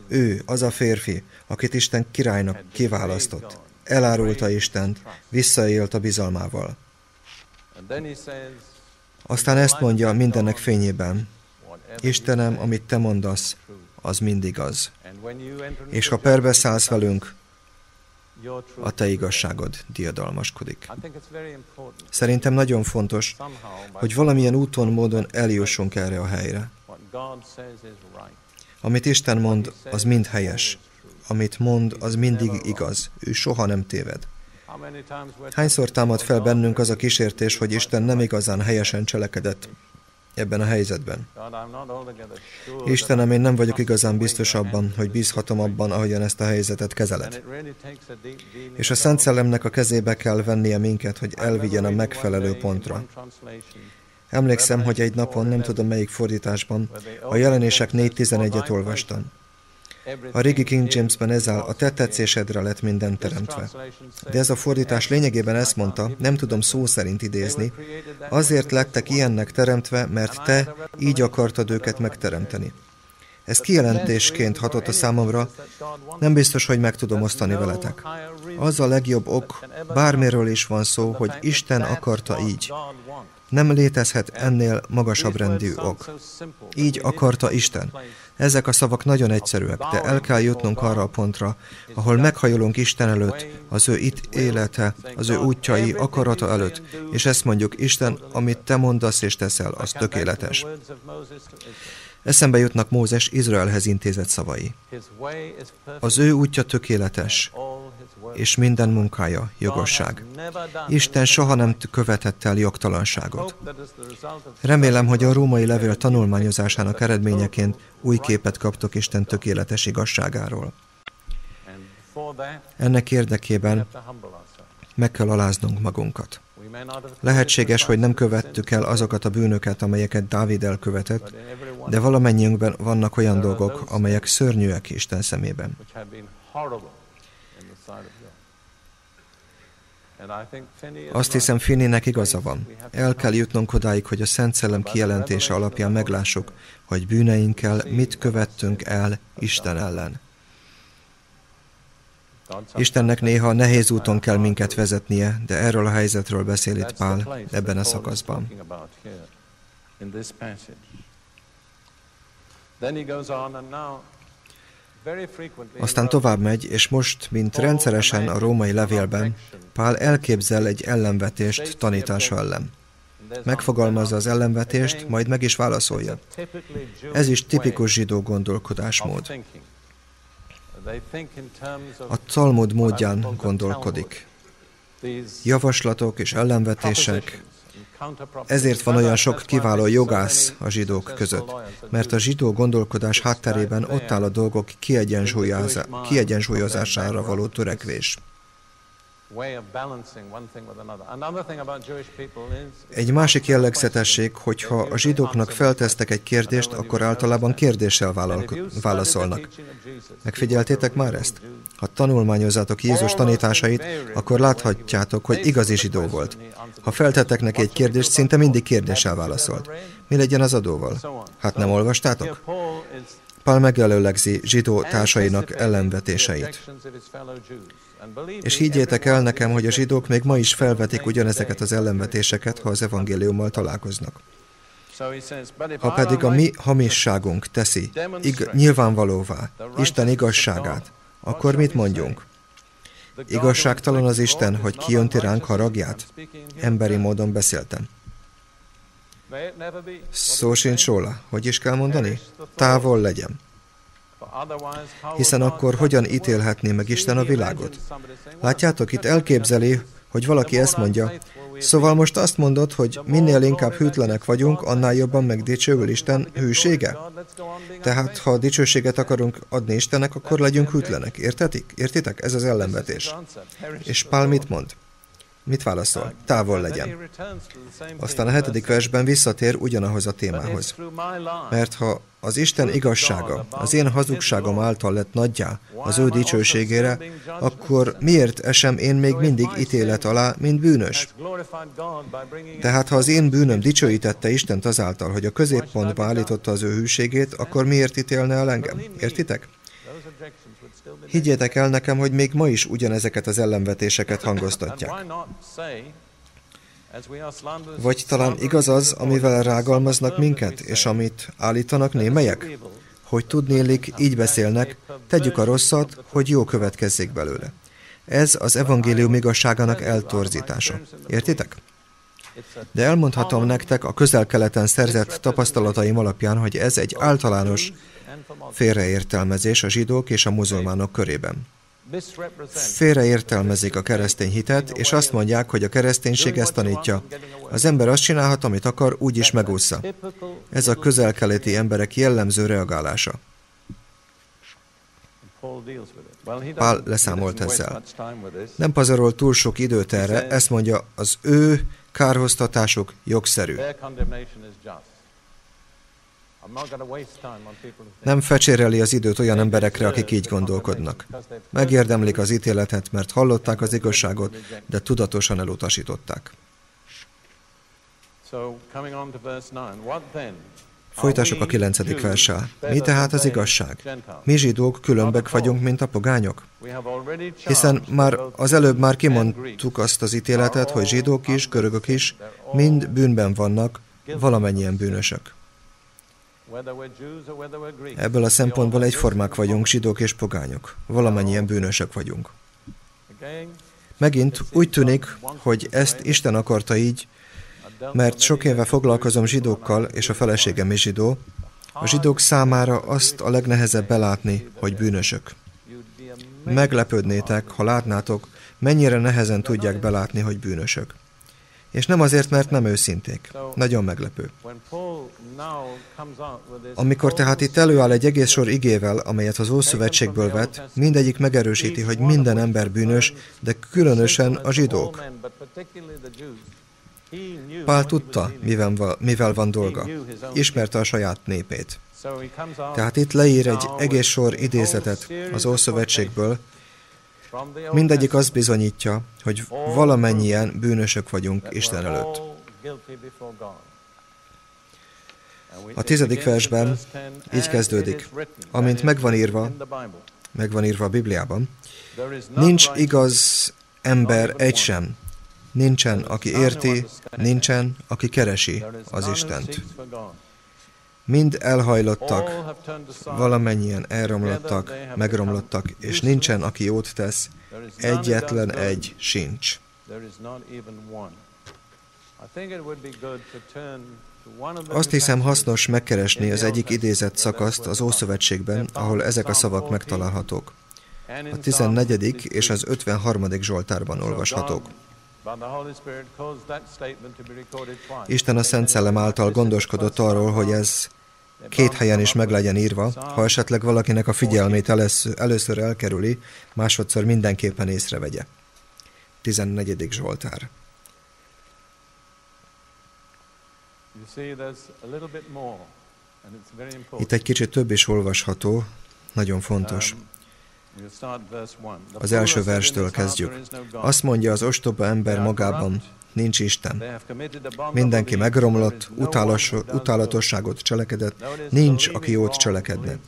Ő, az a férfi, akit Isten királynak kiválasztott, elárulta Istent, visszaélt a bizalmával. Aztán ezt mondja mindennek fényében, Istenem, amit te mondasz, az mindig az. És ha perbe szállsz velünk, a te igazságod diadalmaskodik. Szerintem nagyon fontos, hogy valamilyen úton, módon eljussunk erre a helyre. Amit Isten mond, az mind helyes. Amit mond, az mindig igaz. Ő soha nem téved. Hányszor támad fel bennünk az a kísértés, hogy Isten nem igazán helyesen cselekedett, ebben a helyzetben. Istenem, én nem vagyok igazán biztos abban, hogy bízhatom abban, ahogyan ezt a helyzetet kezeled. És a Szent Szellemnek a kezébe kell vennie minket, hogy elvigyen a megfelelő pontra. Emlékszem, hogy egy napon, nem tudom melyik fordításban, a jelenések 4.11-et olvastam. A régi King Jamesben ez áll, a te tetszésedre lett minden teremtve. De ez a fordítás lényegében ezt mondta, nem tudom szó szerint idézni, azért lettek ilyennek teremtve, mert te így akartad őket megteremteni. Ez kijelentésként hatott a számomra, nem biztos, hogy meg tudom osztani veletek. Az a legjobb ok, bármiről is van szó, hogy Isten akarta így. Nem létezhet ennél magasabb rendű ok. Így akarta Isten. Ezek a szavak nagyon egyszerűek, de el kell jutnunk arra a pontra, ahol meghajolunk Isten előtt, az ő itt élete, az ő útjai, akarata előtt, és ezt mondjuk, Isten, amit te mondasz és teszel, az tökéletes. Eszembe jutnak Mózes Izraelhez intézett szavai. Az ő útja tökéletes, és minden munkája jogosság. Isten soha nem követett el jogtalanságot. Remélem, hogy a római levél tanulmányozásának eredményeként új képet kaptok Isten tökéletes igazságáról. Ennek érdekében meg kell aláznunk magunkat. Lehetséges, hogy nem követtük el azokat a bűnöket, amelyeket Dávid elkövetett, de valamennyiünkben vannak olyan dolgok, amelyek szörnyűek Isten szemében. Azt hiszem, Finnének igaza van. El kell jutnunk odáig, hogy a Szent Szellem kijelentése alapján meglássuk, hogy bűneinkkel mit követtünk el Isten ellen. Istennek néha nehéz úton kell minket vezetnie, de erről a helyzetről beszél itt Pál ebben a szakaszban. Aztán tovább megy, és most, mint rendszeresen a római levélben, Pál elképzel egy ellenvetést tanítása ellen. Megfogalmazza az ellenvetést, majd meg is válaszolja. Ez is tipikus zsidó gondolkodásmód. A Talmud módján gondolkodik. Javaslatok és ellenvetések, ezért van olyan sok kiváló jogász a zsidók között, mert a zsidó gondolkodás hátterében ott áll a dolgok kiegyensúlyozására való törekvés. Egy másik jellegzetesség, hogyha a zsidóknak feltesztek egy kérdést, akkor általában kérdéssel válaszolnak. Megfigyeltétek már ezt? Ha tanulmányozzátok Jézus tanításait, akkor láthatjátok, hogy igazi zsidó volt. Ha feltettek neki egy kérdést, szinte mindig kérdéssel válaszolt. Mi legyen az adóval? Hát nem olvastátok? Pál megelőlegzi zsidó társainak ellenvetéseit. És higgyétek el nekem, hogy a zsidók még ma is felvetik ugyanezeket az ellenvetéseket, ha az evangéliummal találkoznak. Ha pedig a mi hamisságunk teszi ig- nyilvánvalóvá Isten igazságát, akkor mit mondjunk? Igazságtalan az Isten, hogy kijönti ránk haragját? Emberi módon beszéltem. Szó sincs róla. Hogy is kell mondani? Távol legyen. Hiszen akkor hogyan ítélhetné meg Isten a világot? Látjátok, itt elképzeli, hogy valaki ezt mondja, szóval most azt mondod, hogy minél inkább hűtlenek vagyunk, annál jobban megdicsőül Isten hűsége? Tehát, ha dicsőséget akarunk adni Istennek, akkor legyünk hűtlenek. Értetik? Értitek? Ez az ellenvetés. És Pál mit mond? Mit válaszol? Távol legyen. Aztán a hetedik versben visszatér ugyanahoz a témához. Mert ha az Isten igazsága az én hazugságom által lett nagyjá az ő dicsőségére, akkor miért esem én még mindig ítélet alá, mint bűnös? Tehát ha az én bűnöm dicsőítette Istent azáltal, hogy a középpontba állította az ő hűségét, akkor miért ítélne el engem? Értitek? Higgyétek el nekem, hogy még ma is ugyanezeket az ellenvetéseket hangoztatják. Vagy talán igaz az, amivel rágalmaznak minket, és amit állítanak némelyek? Hogy tudnélik, így beszélnek, tegyük a rosszat, hogy jó következzék belőle. Ez az evangélium igazságának eltorzítása. Értitek? De elmondhatom nektek a közel-keleten szerzett tapasztalataim alapján, hogy ez egy általános félreértelmezés a zsidók és a muzulmánok körében. Félreértelmezik a keresztény hitet, és azt mondják, hogy a kereszténység ezt tanítja. Az ember azt csinálhat, amit akar, úgyis megúszza. Ez a közel-keleti emberek jellemző reagálása. Pál leszámolt ezzel. Nem pazarol túl sok időt erre, ezt mondja, az ő kárhoztatásuk jogszerű. Nem fecséreli az időt olyan emberekre, akik így gondolkodnak. Megérdemlik az ítéletet, mert hallották az igazságot, de tudatosan elutasították. Folytassuk a kilencedik verssel. Mi tehát az igazság? Mi zsidók különbek vagyunk, mint a pogányok? Hiszen már az előbb már kimondtuk azt az ítéletet, hogy zsidók is, görögök is mind bűnben vannak, valamennyien bűnösök. Ebből a szempontból egyformák vagyunk, zsidók és pogányok. Valamennyien bűnösök vagyunk. Megint úgy tűnik, hogy ezt Isten akarta így, mert sok éve foglalkozom zsidókkal, és a feleségem is zsidó, a zsidók számára azt a legnehezebb belátni, hogy bűnösök. Meglepődnétek, ha látnátok, mennyire nehezen tudják belátni, hogy bűnösök. És nem azért, mert nem őszinték. Nagyon meglepő. Amikor tehát itt előáll egy egész sor igével, amelyet az Ószövetségből vett, mindegyik megerősíti, hogy minden ember bűnös, de különösen a zsidók. Pál tudta, mivel, mivel van dolga. Ismerte a saját népét. Tehát itt leír egy egész sor idézetet az Ószövetségből, Mindegyik azt bizonyítja, hogy valamennyien bűnösök vagyunk Isten előtt. A tizedik versben így kezdődik. Amint megvan írva, megvan írva a Bibliában, nincs igaz ember egy sem, nincsen, aki érti, nincsen, aki keresi az Istent. Mind elhajlottak, valamennyien elromlottak, megromlottak, és nincsen, aki jót tesz, egyetlen egy sincs. Azt hiszem hasznos megkeresni az egyik idézett szakaszt az Ószövetségben, ahol ezek a szavak megtalálhatók. A 14. és az 53. Zsoltárban olvashatók. Isten a Szent Szellem által gondoskodott arról, hogy ez két helyen is meg legyen írva, ha esetleg valakinek a figyelmét először elkerüli, másodszor mindenképpen észrevegye. 14. Zsoltár. Itt egy kicsit több is olvasható, nagyon fontos. Az első verstől kezdjük. Azt mondja az ostoba ember magában, nincs Isten. Mindenki megromlott, utálos, utálatosságot cselekedett, nincs, aki jót cselekedne.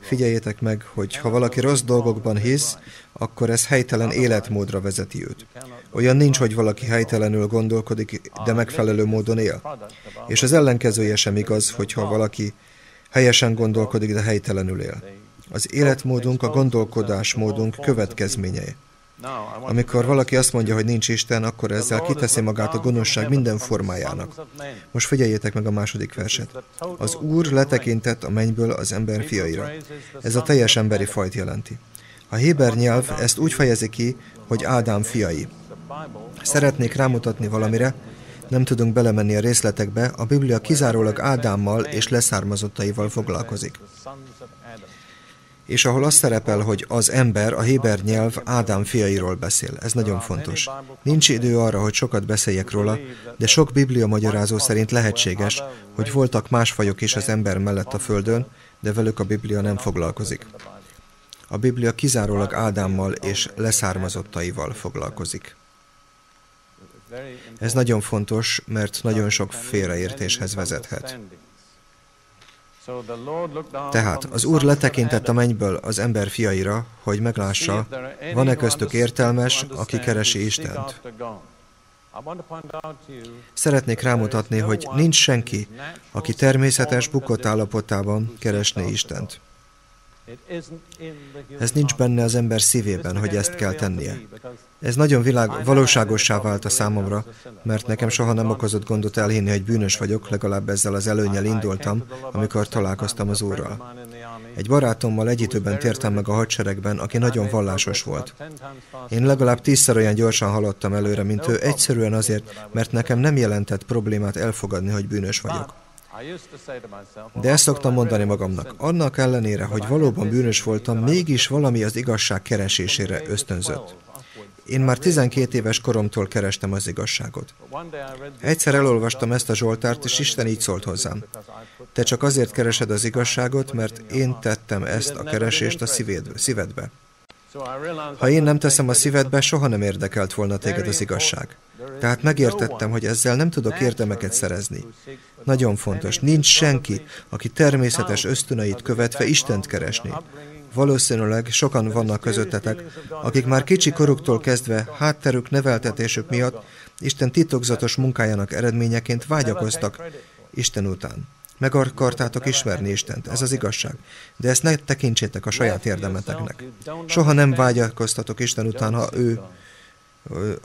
Figyeljétek meg, hogy ha valaki rossz dolgokban hisz, akkor ez helytelen életmódra vezeti őt. Olyan nincs, hogy valaki helytelenül gondolkodik, de megfelelő módon él. És az ellenkezője sem igaz, hogyha valaki helyesen gondolkodik, de helytelenül él. Az életmódunk, a gondolkodásmódunk következményei. Amikor valaki azt mondja, hogy nincs Isten, akkor ezzel kiteszi magát a gonoszság minden formájának. Most figyeljétek meg a második verset. Az Úr letekintett a mennyből az ember fiaira. Ez a teljes emberi fajt jelenti. A héber nyelv ezt úgy fejezi ki, hogy Ádám fiai. Szeretnék rámutatni valamire, nem tudunk belemenni a részletekbe, a Biblia kizárólag Ádámmal és leszármazottaival foglalkozik. És ahol az szerepel, hogy az ember, a héber nyelv Ádám fiairól beszél. Ez nagyon fontos. Nincs idő arra, hogy sokat beszéljek róla, de sok biblia magyarázó szerint lehetséges, hogy voltak más fajok is az ember mellett a földön, de velük a Biblia nem foglalkozik. A Biblia kizárólag Ádámmal és leszármazottaival foglalkozik. Ez nagyon fontos, mert nagyon sok félreértéshez vezethet. Tehát az Úr letekintett a mennyből az ember fiaira, hogy meglássa, van-e köztük értelmes, aki keresi Istent. Szeretnék rámutatni, hogy nincs senki, aki természetes bukott állapotában keresné Istent. Ez nincs benne az ember szívében, hogy ezt kell tennie. Ez nagyon világ, valóságossá vált a számomra, mert nekem soha nem okozott gondot elhinni, hogy bűnös vagyok, legalább ezzel az előnyel indultam, amikor találkoztam az Úrral. Egy barátommal egy tértem meg a hadseregben, aki nagyon vallásos volt. Én legalább tízszer olyan gyorsan haladtam előre, mint ő, egyszerűen azért, mert nekem nem jelentett problémát elfogadni, hogy bűnös vagyok. De ezt szoktam mondani magamnak. Annak ellenére, hogy valóban bűnös voltam, mégis valami az igazság keresésére ösztönzött. Én már 12 éves koromtól kerestem az igazságot. Egyszer elolvastam ezt a Zsoltárt, és Isten így szólt hozzám. Te csak azért keresed az igazságot, mert én tettem ezt a keresést a szívedbe. Ha én nem teszem a szívedbe, soha nem érdekelt volna téged az igazság. Tehát megértettem, hogy ezzel nem tudok érdemeket szerezni. Nagyon fontos, nincs senki, aki természetes ösztöneit követve Istent keresni. Valószínűleg sokan vannak közöttetek, akik már kicsi koruktól kezdve hátterük, neveltetésük miatt Isten titokzatos munkájának eredményeként vágyakoztak Isten után. Meg akartátok ismerni Istent, ez az igazság. De ezt ne tekintsétek a saját érdemeteknek. Soha nem vágyakoztatok Isten után, ha ő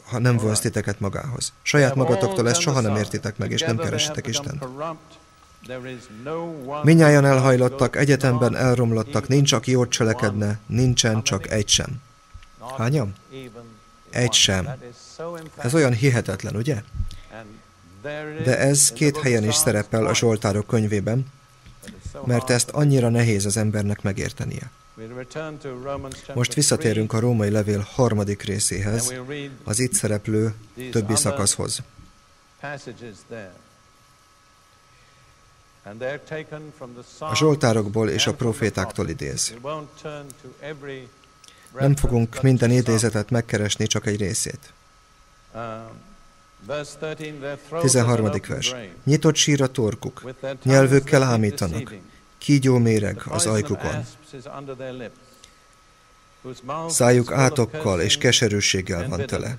ha nem vonz titeket magához. Saját magatoktól ezt soha nem értitek meg, és nem keresitek Istent. Minnyáján elhajlottak, egyetemben elromlottak, nincs, aki jót cselekedne, nincsen csak egy sem. Hányam? Egy sem. Ez olyan hihetetlen, ugye? De ez két helyen is szerepel a Zsoltárok könyvében, mert ezt annyira nehéz az embernek megértenie. Most visszatérünk a római levél harmadik részéhez, az itt szereplő többi szakaszhoz. A Zsoltárokból és a profétáktól idéz. Nem fogunk minden idézetet megkeresni, csak egy részét. 13. vers. Nyitott sír a torkuk, nyelvükkel ámítanak, kígyó méreg az ajkukon. Szájuk átokkal és keserűséggel van tele.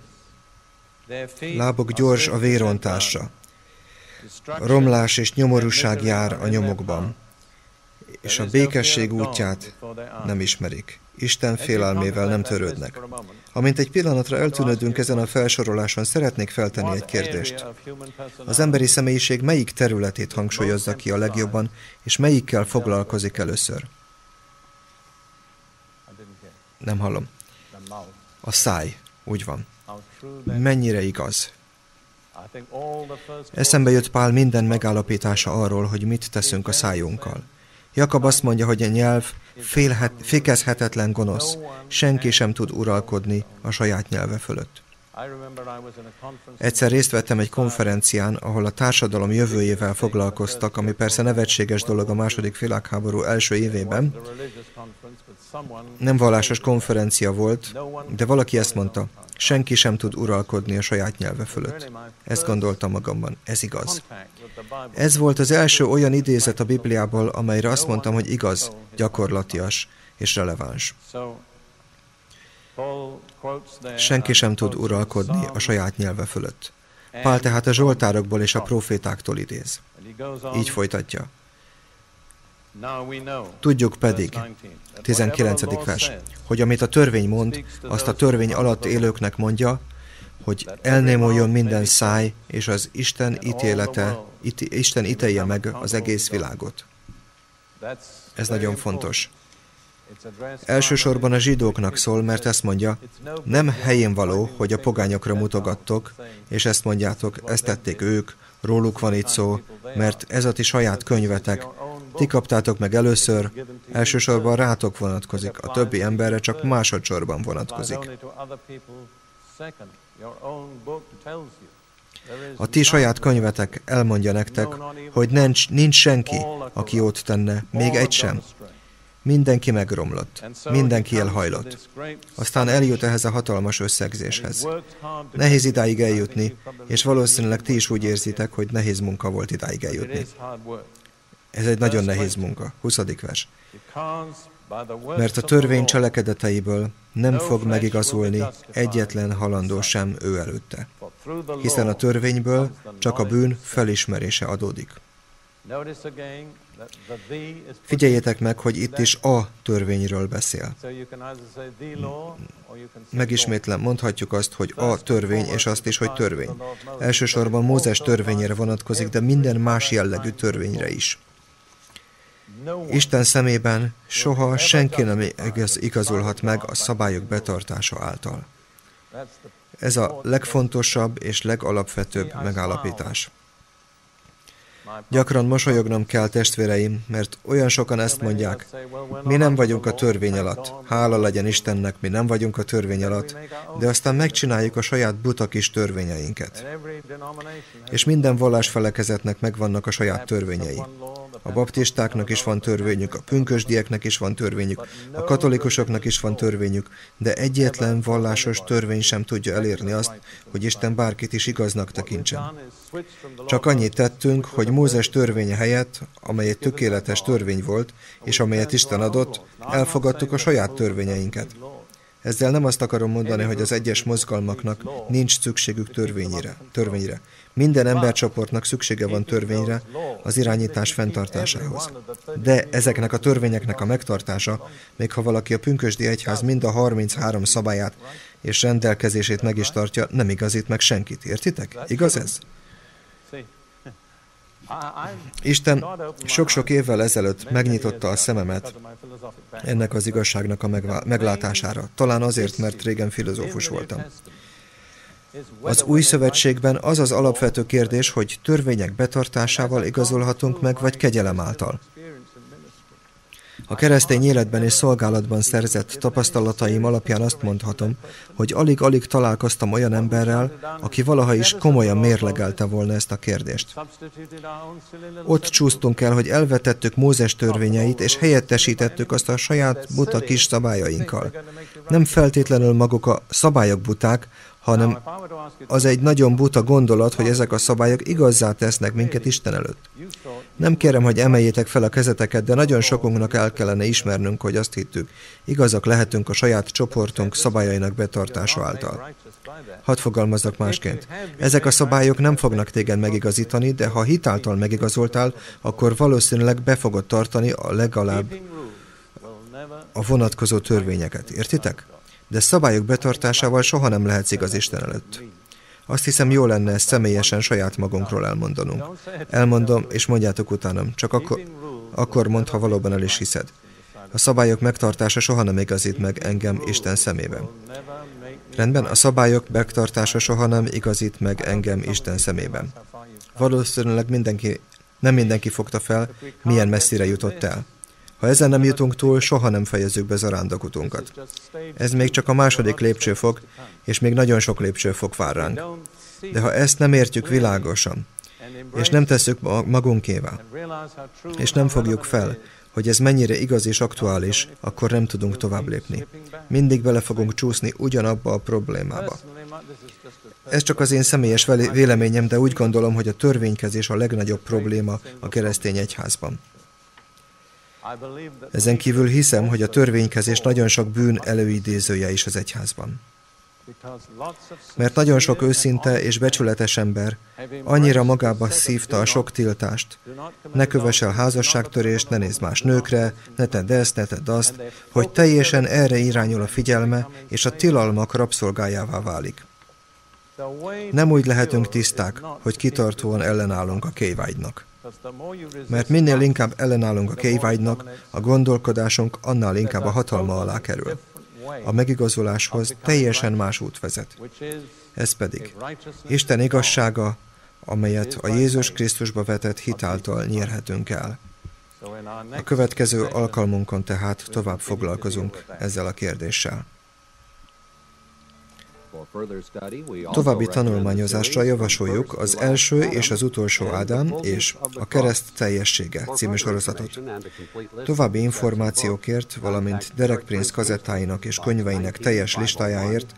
Lábok gyors a vérontásra. Romlás és nyomorúság jár a nyomokban, és a békesség útját nem ismerik. Isten félelmével nem törődnek. Amint egy pillanatra eltűnődünk ezen a felsoroláson, szeretnék feltenni egy kérdést. Az emberi személyiség melyik területét hangsúlyozza ki a legjobban, és melyikkel foglalkozik először? Nem hallom. A száj. Úgy van. Mennyire igaz? Eszembe jött Pál minden megállapítása arról, hogy mit teszünk a szájunkkal. Jakab azt mondja, hogy a nyelv félhet, fékezhetetlen gonosz, senki sem tud uralkodni a saját nyelve fölött. Egyszer részt vettem egy konferencián, ahol a társadalom jövőjével foglalkoztak, ami persze nevetséges dolog a második világháború első évében. Nem vallásos konferencia volt, de valaki ezt mondta, senki sem tud uralkodni a saját nyelve fölött. Ezt gondoltam magamban, ez igaz. Ez volt az első olyan idézet a Bibliából, amelyre azt mondtam, hogy igaz, gyakorlatias és releváns. Senki sem tud uralkodni a saját nyelve fölött. Pál tehát a zsoltárokból és a profétáktól idéz. Így folytatja. Tudjuk pedig, 19. vers, hogy amit a törvény mond, azt a törvény alatt élőknek mondja, hogy elnémoljon minden száj, és az Isten ítélete, it, Isten ítélje meg az egész világot. Ez nagyon fontos. Elsősorban a zsidóknak szól, mert ezt mondja, nem helyén való, hogy a pogányokra mutogattok, és ezt mondjátok, ezt tették ők, róluk van itt szó, mert ez a ti saját könyvetek, Ti kaptátok meg először, elsősorban rátok vonatkozik, a többi emberre csak másodszorban vonatkozik. A ti saját könyvetek elmondja nektek, hogy nincs, nincs senki, aki jót tenne, még egy sem. Mindenki megromlott, mindenki elhajlott. Aztán eljut ehhez a hatalmas összegzéshez. Nehéz idáig eljutni, és valószínűleg ti is úgy érzitek, hogy nehéz munka volt idáig eljutni. Ez egy nagyon nehéz munka. 20. vers. Mert a törvény cselekedeteiből nem fog megigazulni egyetlen halandó sem ő előtte. Hiszen a törvényből csak a bűn felismerése adódik. Figyeljétek meg, hogy itt is a törvényről beszél. Megismétlem, mondhatjuk azt, hogy a törvény, és azt is, hogy törvény. Elsősorban Mózes törvényére vonatkozik, de minden más jellegű törvényre is. Isten szemében soha senki nem igazulhat meg a szabályok betartása által. Ez a legfontosabb és legalapvetőbb megállapítás. Gyakran mosolyognom kell, testvéreim, mert olyan sokan ezt mondják, mi nem vagyunk a törvény alatt, hála legyen Istennek, mi nem vagyunk a törvény alatt, de aztán megcsináljuk a saját buta kis törvényeinket. És minden vallásfelekezetnek megvannak a saját törvényei. A baptistáknak is van törvényük, a pünkösdieknek is van törvényük, a katolikusoknak is van törvényük, de egyetlen vallásos törvény sem tudja elérni azt, hogy Isten bárkit is igaznak tekintsen. Csak annyit tettünk, hogy Mózes törvénye helyett, amely egy tökéletes törvény volt, és amelyet Isten adott, elfogadtuk a saját törvényeinket. Ezzel nem azt akarom mondani, hogy az egyes mozgalmaknak nincs szükségük törvényre. törvényre. Minden embercsoportnak szüksége van törvényre az irányítás fenntartásához. De ezeknek a törvényeknek a megtartása, még ha valaki a pünkösdi egyház mind a 33 szabályát és rendelkezését meg is tartja, nem igazít meg senkit. Értitek? Igaz ez? Isten sok-sok évvel ezelőtt megnyitotta a szememet ennek az igazságnak a meglátására. Talán azért, mert régen filozófus voltam. Az új szövetségben az az alapvető kérdés, hogy törvények betartásával igazolhatunk meg, vagy kegyelem által. A keresztény életben és szolgálatban szerzett tapasztalataim alapján azt mondhatom, hogy alig-alig találkoztam olyan emberrel, aki valaha is komolyan mérlegelte volna ezt a kérdést. Ott csúsztunk el, hogy elvetettük Mózes törvényeit, és helyettesítettük azt a saját buta kis szabályainkkal. Nem feltétlenül maguk a szabályok buták, hanem az egy nagyon buta gondolat, hogy ezek a szabályok igazzá tesznek minket Isten előtt. Nem kérem, hogy emeljétek fel a kezeteket, de nagyon sokunknak el kellene ismernünk, hogy azt hittük. Igazak lehetünk a saját csoportunk szabályainak betartása által. Hadd fogalmazzak másként. Ezek a szabályok nem fognak téged megigazítani, de ha hitáltal megigazoltál, akkor valószínűleg be fogod tartani a legalább a vonatkozó törvényeket. Értitek? De szabályok betartásával soha nem lehetsz igaz Isten előtt. Azt hiszem, jó lenne ezt személyesen saját magunkról elmondanunk. Elmondom, és mondjátok utánam, csak akkor, akkor mondd, ha valóban el is hiszed. A szabályok megtartása soha nem igazít meg engem Isten szemében. Rendben, a szabályok megtartása soha nem igazít meg engem Isten szemében. Valószínűleg mindenki, nem mindenki fogta fel, milyen messzire jutott el. Ha ezen nem jutunk túl, soha nem fejezzük be zarándokutunkat. Ez még csak a második lépcsőfok, és még nagyon sok lépcsőfok vár ránk. De ha ezt nem értjük világosan, és nem tesszük magunkévá, és nem fogjuk fel, hogy ez mennyire igaz és aktuális, akkor nem tudunk tovább lépni. Mindig bele fogunk csúszni ugyanabba a problémába. Ez csak az én személyes véleményem, de úgy gondolom, hogy a törvénykezés a legnagyobb probléma a keresztény egyházban. Ezen kívül hiszem, hogy a törvénykezés nagyon sok bűn előidézője is az egyházban. Mert nagyon sok őszinte és becsületes ember annyira magába szívta a sok tiltást, ne kövess el házasságtörést, ne nézd más nőkre, ne tedd ezt, ne tedd azt, hogy teljesen erre irányul a figyelme, és a tilalmak rabszolgájává válik. Nem úgy lehetünk tiszták, hogy kitartóan ellenállunk a kévágynak. Mert minél inkább ellenállunk a kévágynak, a gondolkodásunk annál inkább a hatalma alá kerül. A megigazoláshoz teljesen más út vezet. Ez pedig Isten igazsága, amelyet a Jézus Krisztusba vetett hitáltal nyerhetünk el. A következő alkalmunkon tehát tovább foglalkozunk ezzel a kérdéssel. További tanulmányozásra javasoljuk az első és az utolsó Ádám és a kereszt teljessége című sorozatot. További információkért, valamint Derek Prince kazettáinak és könyveinek teljes listájáért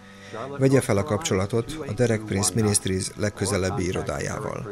vegye fel a kapcsolatot a Derek Prince Ministries legközelebbi irodájával.